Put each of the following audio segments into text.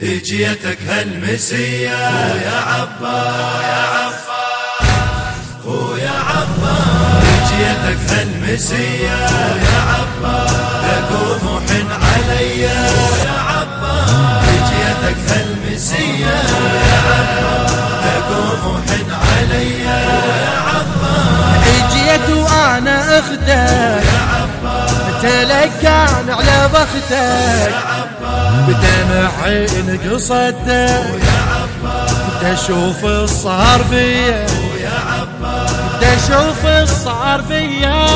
اجيتك هالمسية يا عباس يا عباس خويا عباس اجيتك هالمسية يا عباس اقوم وحن علي يا عباس اجيتك هالمسية يا عباس اقوم وحن علي يا عباس اجيت وأنا أختك تلقان على بختك. بدمع عين قصدك أشوف الصار فيا أشوف الصار فيا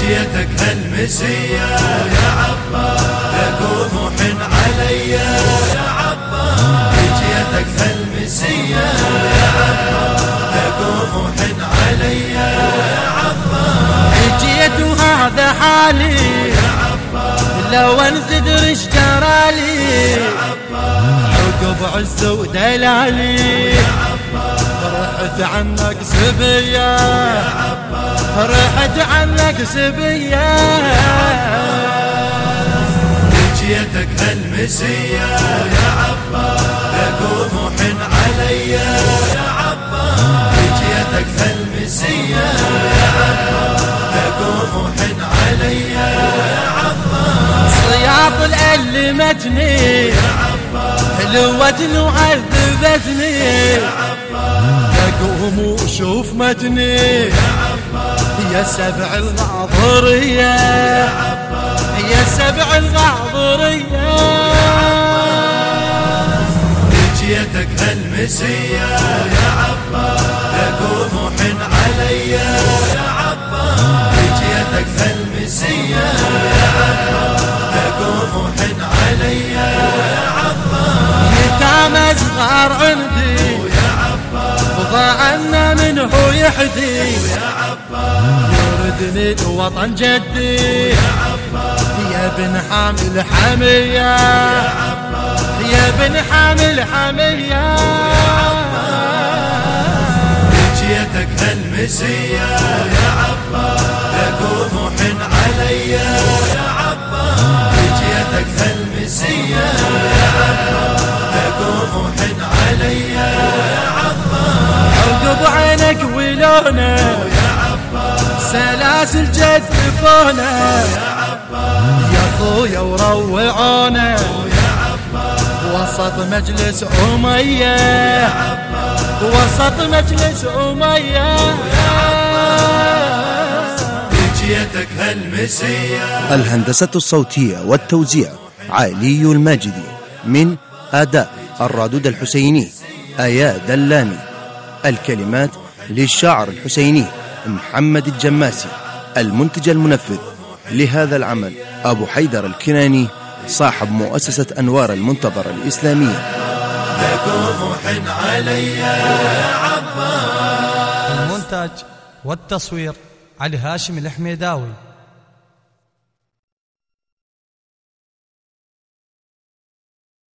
جيتك هالمسية. يا عباس اقوم وحن علي يا عباس جيتك هالمسية. يا عباس اقوم وحن علي حالي لو ان تدري إيش جرالي. عقب عز ودلالي. رحت عنك سبيا رحت عنك سبيا جيتك هالمسية يا عباس الألمتني حلوتني وعذبتني أقوم وشوف متني. يا سبع الغاضرية يا سبع الغاضرية جيتك هالمسية يا عباس. صغار عندي. وضاع عنا منه يحدي يردني الوطن جدي. يا بن حامل حمية يا بن حامل حمية جيتك هالمسية يا عباس. عباس سلاسل جد فونه يا خويا وروعونه وسط مجلس أمية. وسط مجلس أمية. هالمسية. الهندسة الصوتية والتوزيع علي الماجدي من أداء الرادود الحسيني آيات دلاني. الكلمات للشاعر الحسيني محمد الجماسي المنتج المنفذ لهذا العمل أبو حيدر الكناني صاحب مؤسسة أنوار المنتظرة الإسلامية. وحن علي عباس المونتاج والتصوير علي هاشم الحميداوي.